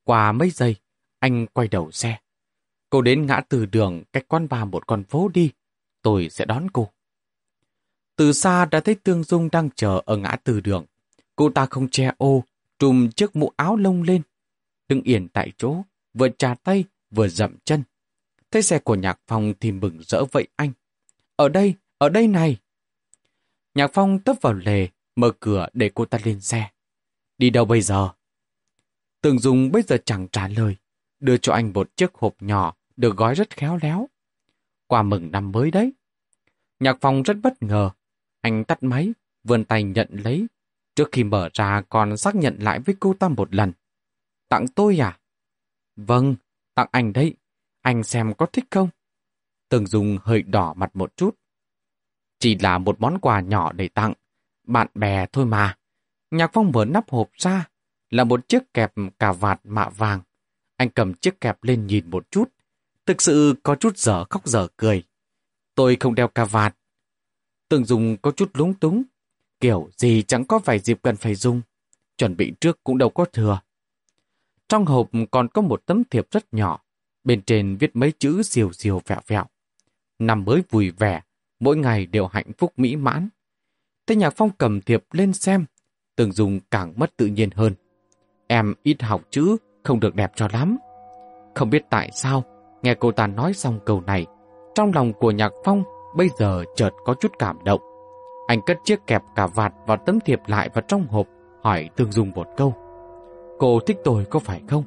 A: Qua mấy giây, anh quay đầu xe. Cô đến ngã từ đường cách quán ba một con phố đi. Tôi sẽ đón cô. Từ xa đã thấy Tương Dung đang chờ ở ngã từ đường. Cô ta không che ô, trùm chiếc mũ áo lông lên. Đứng yên tại chỗ, vừa trà tay, vừa dậm chân. Thấy xe của Nhạc Phong thì mừng rỡ vậy anh. Ở đây, ở đây này. Nhạc Phong tấp vào lề, mở cửa để cô ta lên xe. Đi đâu bây giờ? Tường Dung bây giờ chẳng trả lời, đưa cho anh một chiếc hộp nhỏ được gói rất khéo léo. quà mừng năm mới đấy. Nhạc Phong rất bất ngờ. Anh tắt máy, vươn tay nhận lấy. Trước khi mở ra còn xác nhận lại với cô ta một lần. Tặng tôi à? Vâng, tặng anh đấy. Anh xem có thích không? Tường Dung hơi đỏ mặt một chút. Chỉ là một món quà nhỏ để tặng. Bạn bè thôi mà. Nhạc Phong mở nắp hộp ra. Là một chiếc kẹp cà vạt mạ vàng. Anh cầm chiếc kẹp lên nhìn một chút. Thực sự có chút dở khóc dở cười. Tôi không đeo cà vạt. Tường Dung có chút lúng túng. Kiểu gì chẳng có vài dịp cần phải dùng. Chuẩn bị trước cũng đâu có thừa. Trong hộp còn có một tấm thiệp rất nhỏ. Bên trên viết mấy chữ siêu siêu vẹo vẹo. Năm mới vui vẻ, mỗi ngày đều hạnh phúc mỹ mãn. Thế Nhạc Phong cầm thiệp lên xem, Tường Dung càng mất tự nhiên hơn. Em ít học chữ, không được đẹp cho lắm. Không biết tại sao, nghe cô ta nói xong câu này, trong lòng của Nhạc Phong bây giờ chợt có chút cảm động. Anh cất chiếc kẹp cà vạt và tấm thiệp lại vào trong hộp, hỏi Tường Dung một câu. Cô thích tôi có phải không?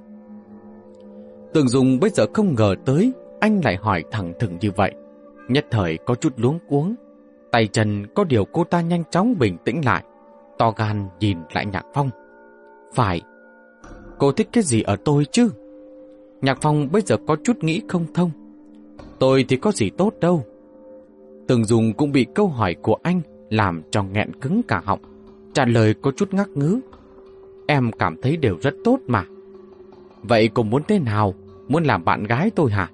A: Tường Dung bây giờ không ngờ tới, anh lại hỏi thẳng thừng như vậy. Nhất thời có chút luống cuống. Tay chân có điều cô ta nhanh chóng bình tĩnh lại. To gan nhìn lại Nhạc Phong. Phải, cô thích cái gì ở tôi chứ? Nhạc Phong bây giờ có chút nghĩ không thông. Tôi thì có gì tốt đâu. Tường Dung cũng bị câu hỏi của anh làm cho nghẹn cứng cả họng. Trả lời có chút ngắc ngứ. Em cảm thấy đều rất tốt mà. Vậy cô muốn thế nào? Muốn làm bạn gái tôi hả?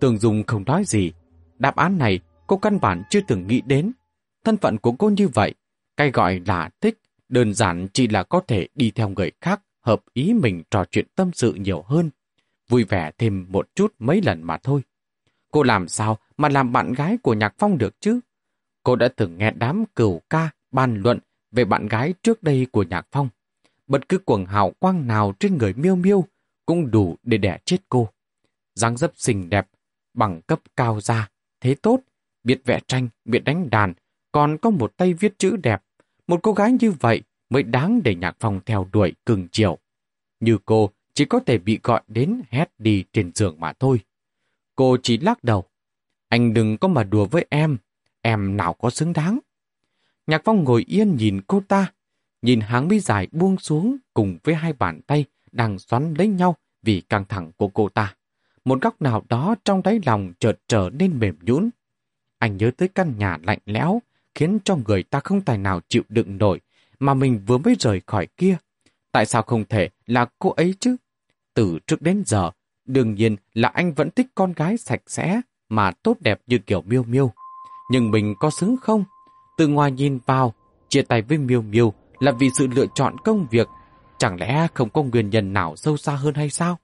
A: Tường Dung không nói gì. Đáp án này cô căn bản chưa từng nghĩ đến. Thân phận của cô như vậy, cái gọi là thích, đơn giản chỉ là có thể đi theo người khác, hợp ý mình trò chuyện tâm sự nhiều hơn, vui vẻ thêm một chút mấy lần mà thôi. Cô làm sao mà làm bạn gái của Nhạc Phong được chứ? Cô đã từng nghe đám cửu ca bàn luận về bạn gái trước đây của Nhạc Phong. Bất cứ quần hào quang nào trên người miêu miêu cũng đủ để đẻ chết cô. dáng dấp xinh đẹp, bằng cấp cao ra, thế tốt, biết vẽ tranh, biết đánh đàn, còn có một tay viết chữ đẹp. Một cô gái như vậy mới đáng để nhạc phong theo đuổi cường chiều. Như cô, chỉ có thể bị gọi đến hét đi trên giường mà thôi. Cô chỉ lắc đầu. Anh đừng có mà đùa với em, em nào có xứng đáng. Nhạc phong ngồi yên nhìn cô ta, nhìn hàng mi dài buông xuống cùng với hai bàn tay đang xoắn lấy nhau vì căng thẳng của cô ta. Một góc nào đó trong đáy lòng chợt trở nên mềm nhũn. Anh nhớ tới căn nhà lạnh lẽo, khiến cho người ta không tài nào chịu đựng nổi, mà mình vừa mới rời khỏi kia. Tại sao không thể là cô ấy chứ? Từ trước đến giờ, đương nhiên là anh vẫn thích con gái sạch sẽ mà tốt đẹp như kiểu miêu miêu. Nhưng mình có xứng không? Từ ngoài nhìn vào, chia tay với miêu miêu là vì sự lựa chọn công việc. Chẳng lẽ không có nguyên nhân nào sâu xa hơn hay sao?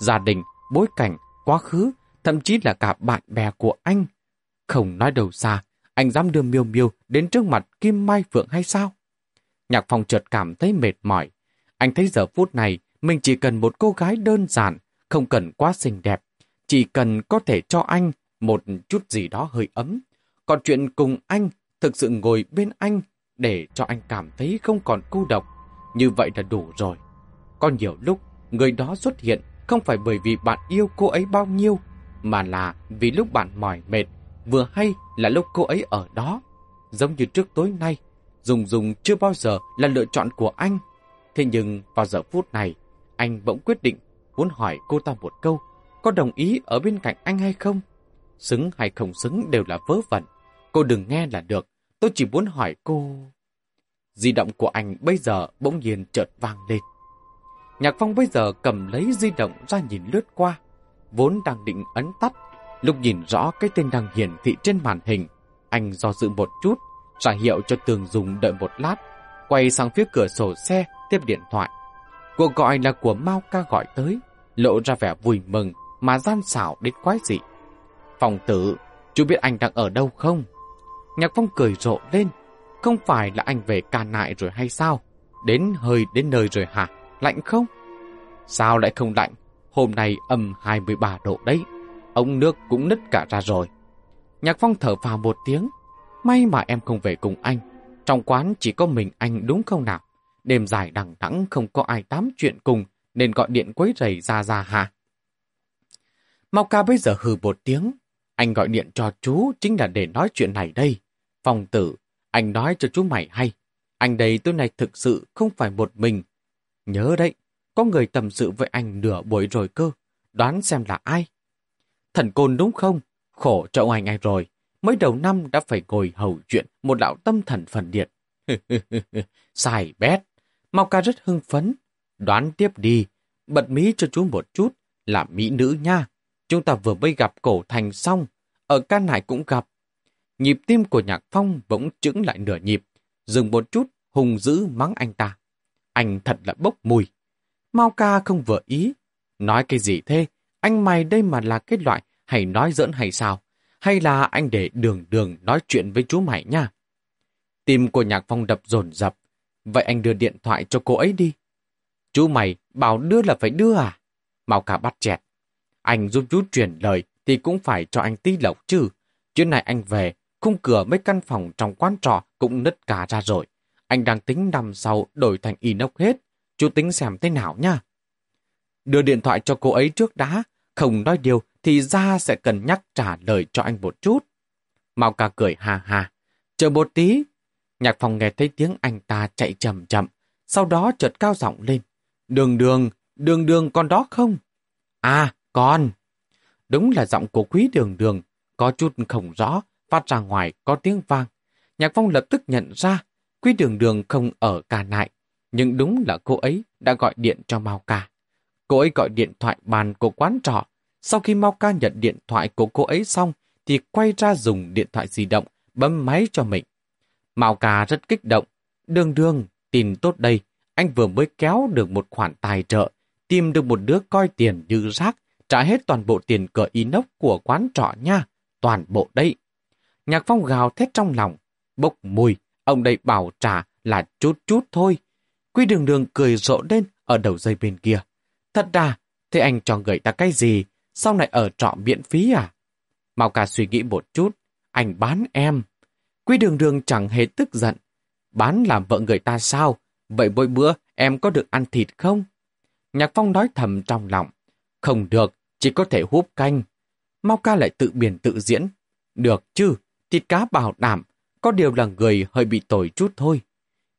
A: Gia đình, bối cảnh, quá khứ, thậm chí là cả bạn bè của anh. Không nói đầu xa, anh dám đưa miêu miêu đến trước mặt Kim Mai Phượng hay sao? Nhạc phòng chợt cảm thấy mệt mỏi. Anh thấy giờ phút này mình chỉ cần một cô gái đơn giản, không cần quá xinh đẹp. Chỉ cần có thể cho anh một chút gì đó hơi ấm. Còn chuyện cùng anh, thực sự ngồi bên anh để cho anh cảm thấy không còn cô độc. Như vậy là đủ rồi. Có nhiều lúc, người đó xuất hiện không phải bởi vì bạn yêu cô ấy bao nhiêu, mà là vì lúc bạn mỏi mệt, vừa hay là lúc cô ấy ở đó. Giống như trước tối nay, Dùng Dùng chưa bao giờ là lựa chọn của anh. Thế nhưng vào giờ phút này, anh bỗng quyết định muốn hỏi cô ta một câu, có đồng ý ở bên cạnh anh hay không? Xứng hay không xứng đều là vớ vẩn. Cô đừng nghe là được, tôi chỉ muốn hỏi cô... Di động của anh bây giờ bỗng nhiên chợt vang lên. Nhạc Phong bây giờ cầm lấy di động ra nhìn lướt qua, vốn đang định ấn tắt. Lúc nhìn rõ cái tên đang hiển thị trên màn hình, anh do dự một chút, ra hiệu cho Tường Dùng đợi một lát, quay sang phía cửa sổ xe tiếp điện thoại. Cuộc gọi là của Mao ca gọi tới, lộ ra vẻ vui mừng mà gian xảo đến quái dị. Phòng tử, chú biết anh đang ở đâu không? Nhạc Phong cười rộ lên, không phải là anh về ca nại rồi hay sao? Đến hơi đến nơi rồi hả? Lạnh không? Sao lại không lạnh? Hôm nay âm 23 độ đấy. Ông nước cũng nứt cả ra rồi. Nhạc Phong thở vào một tiếng. May mà em không về cùng anh. Trong quán chỉ có mình anh đúng không nào? Đêm dài đằng đẵng không có ai tám chuyện cùng, nên gọi điện quấy rầy ra ra hả? Mau ca bây giờ hừ một tiếng. Anh gọi điện cho chú chính là để nói chuyện này đây. Phòng tử, anh nói cho chú mày hay. Anh đây tối nay thực sự không phải một mình. Nhớ đấy, có người tầm sự với anh nửa buổi rồi cơ. Đoán xem là ai? Thần côn đúng không? Khổ cho anh anh rồi. Mới đầu năm đã phải ngồi hầu chuyện một đạo tâm thần phần điện. Xài bét. Mau ca rất hưng phấn. Đoán tiếp đi. Bật mí cho chú một chút. Là mỹ nữ nha. Chúng ta vừa mới gặp cổ thành xong. Ở can này cũng gặp. Nhịp tim của nhạc phong bỗng chững lại nửa nhịp. Dừng một chút, hùng dữ mắng anh ta. Anh thật là bốc mùi. Mao ca không vừa ý. Nói cái gì thế? Anh mày đây mà là cái loại hay nói giỡn hay sao? Hay là anh để đường đường nói chuyện với chú mày nha? Tim của nhạc phong đập dồn dập. Vậy anh đưa điện thoại cho cô ấy đi. Chú mày bảo đưa là phải đưa à? Mao ca bắt chẹt. Anh giúp chú truyền lời thì cũng phải cho anh tí lộc chứ. Chuyến này anh về, khung cửa mấy căn phòng trong quán trọ cũng nứt cả ra rồi. Anh đang tính năm sau đổi thành inox hết. Chú tính xem thế nào nha. Đưa điện thoại cho cô ấy trước đã. Không nói điều thì ra sẽ cần nhắc trả lời cho anh một chút. mau ca cười ha ha. Chờ một tí. Nhạc phòng nghe thấy tiếng anh ta chạy chậm chậm. Sau đó chợt cao giọng lên. Đường đường, đường đường con đó không? À, con. Đúng là giọng của quý đường đường. Có chút không rõ, phát ra ngoài có tiếng vang. Nhạc phong lập tức nhận ra quý đường đường không ở cả nại. Nhưng đúng là cô ấy đã gọi điện cho Mao ca. Cô ấy gọi điện thoại bàn của quán trọ. Sau khi Mao ca nhận điện thoại của cô ấy xong, thì quay ra dùng điện thoại di động, bấm máy cho mình. Mao ca rất kích động. Đường đường, tin tốt đây, anh vừa mới kéo được một khoản tài trợ, tìm được một đứa coi tiền như rác, trả hết toàn bộ tiền cờ inox của quán trọ nha, toàn bộ đây. Nhạc phong gào thét trong lòng, bốc mùi, ông đây bảo trả là chút chút thôi. Quy đường đường cười rộ lên ở đầu dây bên kia. Thật ra, thế anh cho người ta cái gì? Sau này ở trọ miễn phí à? Mao ca suy nghĩ một chút. anh bán em. Quy đường đường chẳng hề tức giận. Bán làm vợ người ta sao? Vậy mỗi bữa em có được ăn thịt không? Nhạc Phong nói thầm trong lòng. Không được, chỉ có thể húp canh. Mau ca lại tự biển tự diễn. Được chứ, thịt cá bảo đảm, có điều là người hơi bị tồi chút thôi.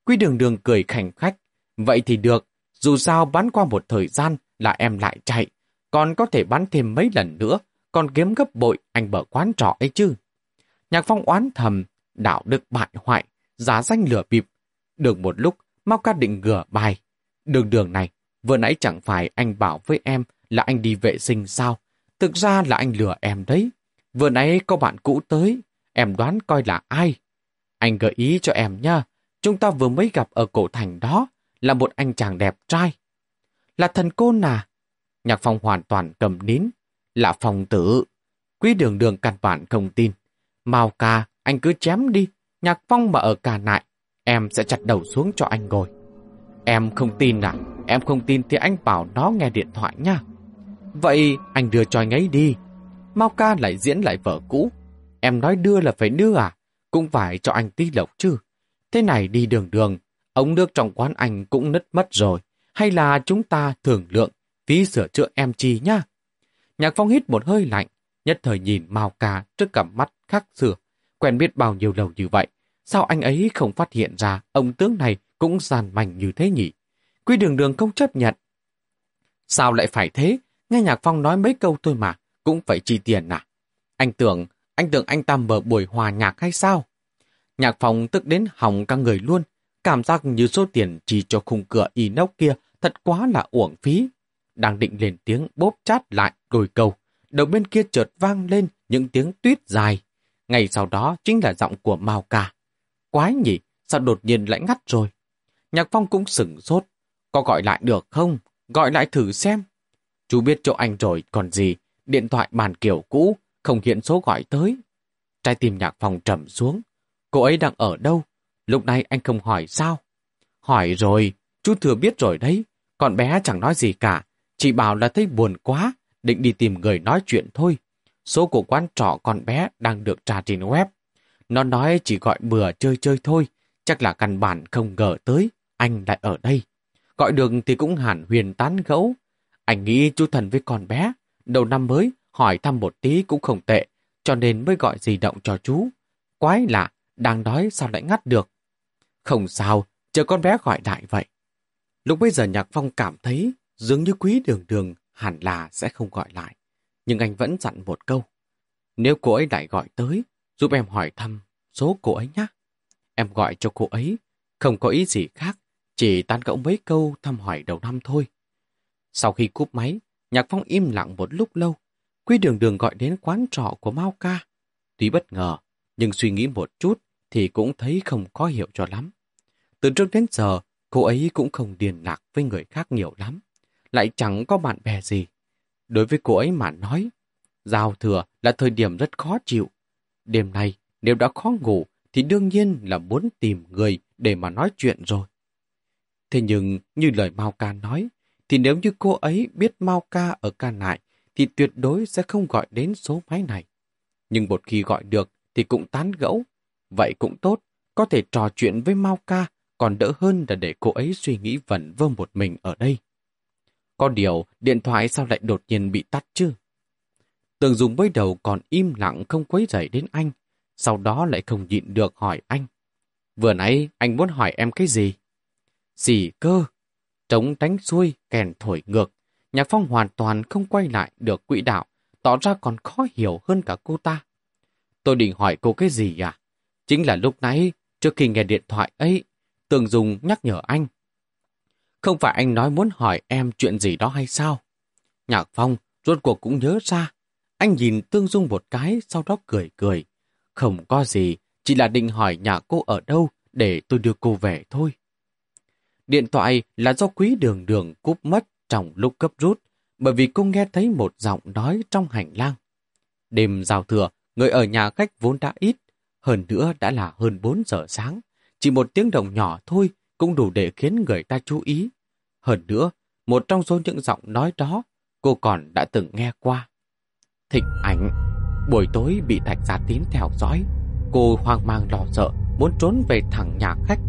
A: Quý đường đường cười khảnh khách. Vậy thì được, dù sao bán qua một thời gian là em lại chạy. Còn có thể bán thêm mấy lần nữa, còn kiếm gấp bội anh bở quán trọ ấy chứ. Nhạc phong oán thầm, đạo đức bại hoại, giá danh lửa bịp. Được một lúc, Mau ca định gửa bài. Đường đường này, vừa nãy chẳng phải anh bảo với em là anh đi vệ sinh sao? Thực ra là anh lừa em đấy. Vừa nãy có bạn cũ tới, em đoán coi là ai? Anh gợi ý cho em nha, chúng ta vừa mới gặp ở cổ thành đó, là một anh chàng đẹp trai. Là thần côn à? Nhạc phong hoàn toàn cầm nín. Là phòng tử. Quý đường đường căn bản không tin. mau ca, anh cứ chém đi. Nhạc phong mà ở cả nại, em sẽ chặt đầu xuống cho anh ngồi. Em không tin à? Em không tin thì anh bảo nó nghe điện thoại nha. Vậy anh đưa cho anh ấy đi. mau ca lại diễn lại vở cũ. Em nói đưa là phải đưa à? Cũng phải cho anh tí lộc chứ. Thế này đi đường đường, ống nước trong quán anh cũng nứt mất rồi. Hay là chúng ta thưởng lượng, phí sửa chữa em chi nhá. Nhạc phong hít một hơi lạnh, nhất thời nhìn Mao ca trước cặp mắt khác xưa. Quen biết bao nhiêu lâu như vậy, sao anh ấy không phát hiện ra ông tướng này cũng giàn mảnh như thế nhỉ? Quy đường đường không chấp nhận. Sao lại phải thế? Nghe Nhạc Phong nói mấy câu thôi mà, cũng phải chi tiền à? Anh tưởng, anh tưởng anh ta mở buổi hòa nhạc hay sao? Nhạc Phong tức đến hỏng cả người luôn, cảm giác như số tiền chỉ cho khung cửa inox kia thật quá là uổng phí. Đang định lên tiếng bóp chát lại đôi câu, đầu bên kia chợt vang lên những tiếng tuyết dài. Ngày sau đó chính là giọng của Mao Ca. Quái nhỉ, sao đột nhiên lại ngắt rồi? Nhạc Phong cũng sửng sốt. Có gọi lại được không? Gọi lại thử xem. Chú biết chỗ anh rồi, còn gì? Điện thoại bàn kiểu cũ, không hiện số gọi tới. Trái tim Nhạc phòng trầm xuống. Cô ấy đang ở đâu? Lúc này anh không hỏi sao? Hỏi rồi, chú thừa biết rồi đấy. Con bé chẳng nói gì cả. Chỉ bảo là thấy buồn quá, định đi tìm người nói chuyện thôi. Số của quán trọ con bé đang được trả trên web. Nó nói chỉ gọi bừa chơi chơi thôi, chắc là căn bản không ngờ tới, anh lại ở đây. Gọi được thì cũng hẳn huyền tán gẫu. Anh nghĩ chú thần với con bé, đầu năm mới hỏi thăm một tí cũng không tệ, cho nên mới gọi di động cho chú. Quái lạ, đang đói sao lại ngắt được. Không sao, chờ con bé gọi lại vậy. Lúc bây giờ Nhạc Phong cảm thấy dường như quý đường đường hẳn là sẽ không gọi lại. Nhưng anh vẫn dặn một câu. Nếu cô ấy lại gọi tới, giúp em hỏi thăm số cô ấy nhé. Em gọi cho cô ấy, không có ý gì khác, chỉ tán gẫu mấy câu thăm hỏi đầu năm thôi. Sau khi cúp máy, Nhạc Phong im lặng một lúc lâu. Quy đường đường gọi đến quán trọ của Mao Ca. Tuy bất ngờ, nhưng suy nghĩ một chút thì cũng thấy không có hiểu cho lắm. Từ trước đến giờ, cô ấy cũng không điền lạc với người khác nhiều lắm. Lại chẳng có bạn bè gì. Đối với cô ấy mà nói, giao thừa là thời điểm rất khó chịu. Đêm nay, nếu đã khó ngủ, thì đương nhiên là muốn tìm người để mà nói chuyện rồi. Thế nhưng, như lời Mao Ca nói, thì nếu như cô ấy biết Mao Ca ở ca nại, thì tuyệt đối sẽ không gọi đến số máy này. Nhưng một khi gọi được, thì cũng tán gẫu. Vậy cũng tốt, có thể trò chuyện với Mao Ca, còn đỡ hơn là để cô ấy suy nghĩ vẩn vơ một mình ở đây. Có điều, điện thoại sao lại đột nhiên bị tắt chứ? Tường Dung mới đầu còn im lặng không quấy rầy đến anh, sau đó lại không nhịn được hỏi anh. Vừa nãy anh muốn hỏi em cái gì? Gì cơ? Trống đánh xuôi, kèn thổi ngược. Nhạc Phong hoàn toàn không quay lại được quỹ đạo, tỏ ra còn khó hiểu hơn cả cô ta. Tôi định hỏi cô cái gì à? Chính là lúc nãy, trước khi nghe điện thoại ấy, Tường dung nhắc nhở anh. Không phải anh nói muốn hỏi em chuyện gì đó hay sao? Nhạc Phong rốt cuộc cũng nhớ ra. Anh nhìn Tương Dung một cái, sau đó cười cười. Không có gì, chỉ là định hỏi nhà cô ở đâu để tôi đưa cô về thôi. Điện thoại là do quý đường đường cúp mất trong lúc cấp rút, bởi vì cô nghe thấy một giọng nói trong hành lang. Đêm giao thừa, người ở nhà khách vốn đã ít, hơn nữa đã là hơn 4 giờ sáng. Chỉ một tiếng đồng nhỏ thôi cũng đủ để khiến người ta chú ý. Hơn nữa, một trong số những giọng nói đó cô còn đã từng nghe qua. Thịnh ảnh Buổi tối bị Thạch Gia Tín theo dõi, cô hoang mang lo sợ, muốn trốn về thẳng nhà khách.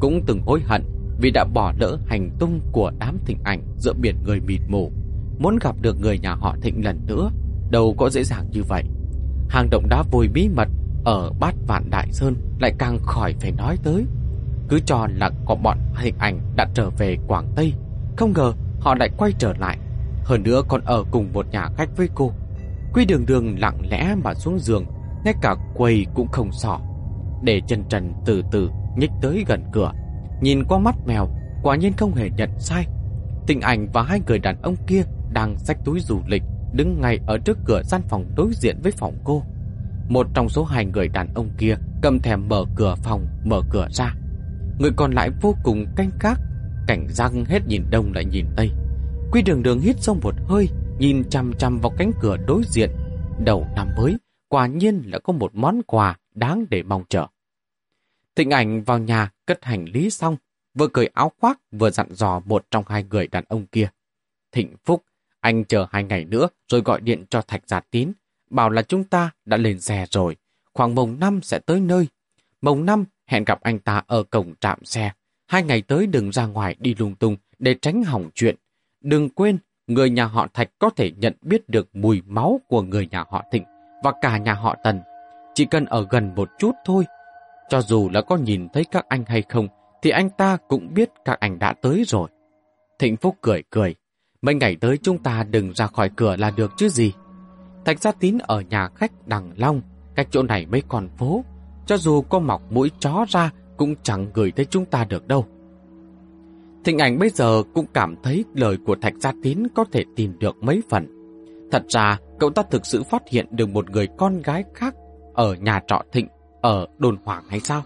A: Cũng từng hối hận vì đã bỏ lỡ hành tung của đám thịnh ảnh giữa biển người mịt mù. Muốn gặp được người nhà họ thịnh lần nữa, đâu có dễ dàng như vậy. Hàng động đá vôi bí mật ở bát vạn đại sơn lại càng khỏi phải nói tới. Cứ cho là có bọn hình ảnh đã trở về Quảng Tây, không ngờ họ lại quay trở lại. Hơn nữa còn ở cùng một nhà khách với cô. Quy đường đường lặng lẽ mà xuống giường, ngay cả quầy cũng không sỏ. Để chân trần từ từ nhích tới gần cửa, nhìn qua mắt mèo, quả nhiên không hề nhận sai. Tình ảnh và hai người đàn ông kia đang xách túi du lịch, đứng ngay ở trước cửa gian phòng đối diện với phòng cô. Một trong số hai người đàn ông kia cầm thèm mở cửa phòng, mở cửa ra. Người còn lại vô cùng canh các, cảnh giác hết nhìn đông lại nhìn tây. Quy đường đường hít sâu một hơi, nhìn chăm chăm vào cánh cửa đối diện. Đầu năm mới, quả nhiên là có một món quà đáng để mong chờ. Thịnh ảnh vào nhà cất hành lý xong, vừa cởi áo khoác vừa dặn dò một trong hai người đàn ông kia. Thịnh Phúc, anh chờ hai ngày nữa rồi gọi điện cho Thạch Giả Tín, bảo là chúng ta đã lên xe rồi, khoảng mồng năm sẽ tới nơi. Mồng năm hẹn gặp anh ta ở cổng trạm xe. Hai ngày tới đừng ra ngoài đi lung tung để tránh hỏng chuyện. Đừng quên, người nhà họ Thạch có thể nhận biết được mùi máu của người nhà họ Thịnh và cả nhà họ Tần. Chỉ cần ở gần một chút thôi. Cho dù là có nhìn thấy các anh hay không, thì anh ta cũng biết các anh đã tới rồi. Thịnh Phúc cười cười. Mấy ngày tới chúng ta đừng ra khỏi cửa là được chứ gì. Thạch Gia Tín ở nhà khách Đằng Long, cách chỗ này mấy con phố. Cho dù có mọc mũi chó ra cũng chẳng gửi tới chúng ta được đâu. Thịnh ảnh bây giờ cũng cảm thấy lời của Thạch Gia Tín có thể tìm được mấy phần. Thật ra, cậu ta thực sự phát hiện được một người con gái khác ở nhà trọ Thịnh, ở đồn hoàng hay sao?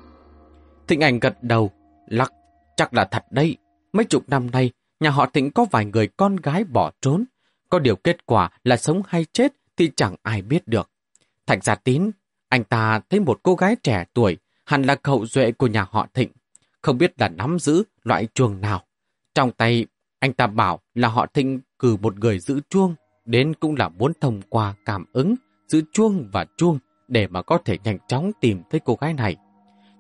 A: Thịnh ảnh gật đầu, lắc, chắc là thật đây. Mấy chục năm nay, nhà họ Thịnh có vài người con gái bỏ trốn. Có điều kết quả là sống hay chết thì chẳng ai biết được. Thạch Gia Tín, anh ta thấy một cô gái trẻ tuổi, hẳn là cậu duệ của nhà họ Thịnh. Không biết là nắm giữ loại chuông nào. Trong tay, anh ta bảo là họ Thịnh cử một người giữ chuông, đến cũng là muốn thông qua cảm ứng, giữ chuông và chuông để mà có thể nhanh chóng tìm thấy cô gái này.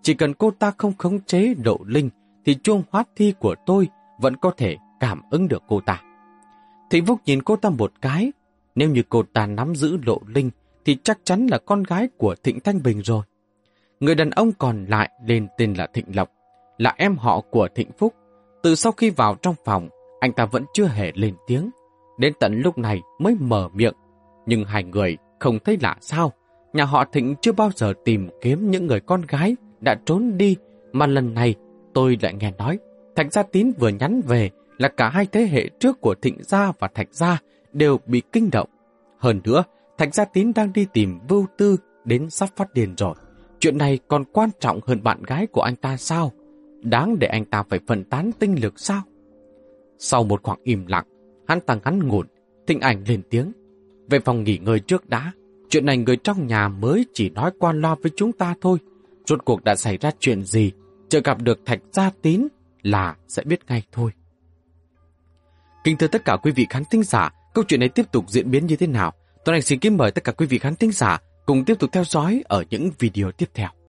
A: Chỉ cần cô ta không khống chế độ linh, thì chuông hóa thi của tôi vẫn có thể cảm ứng được cô ta. Thị Phúc nhìn cô ta một cái, nếu như cô ta nắm giữ lộ linh, thì chắc chắn là con gái của Thịnh Thanh Bình rồi. Người đàn ông còn lại lên tên là Thịnh Lộc, là em họ của Thịnh Phúc. Từ sau khi vào trong phòng, anh ta vẫn chưa hề lên tiếng. Đến tận lúc này mới mở miệng. Nhưng hai người không thấy lạ sao. Nhà họ Thịnh chưa bao giờ tìm kiếm những người con gái đã trốn đi, mà lần này tôi lại nghe nói Thạch Gia Tín vừa nhắn về là cả hai thế hệ trước của Thịnh Gia và Thạch Gia đều bị kinh động. Hơn nữa, Thạch Gia Tín đang đi tìm vưu tư đến sắp phát điên rồi. Chuyện này còn quan trọng hơn bạn gái của anh ta sao? Đáng để anh ta phải phân tán tinh lực sao? Sau một khoảng im lặng, hắn ta ngắn ngủn, thịnh ảnh lên tiếng. Về phòng nghỉ ngơi trước đã, chuyện này người trong nhà mới chỉ nói quan lo với chúng ta thôi. Rốt cuộc đã xảy ra chuyện gì, chờ gặp được Thạch Gia Tín là sẽ biết ngay thôi. Kính thưa tất cả quý vị khán thính giả, câu chuyện này tiếp tục diễn biến như thế nào? Tôi Anh xin kính mời tất cả quý vị khán thính giả cùng tiếp tục theo dõi ở những video tiếp theo.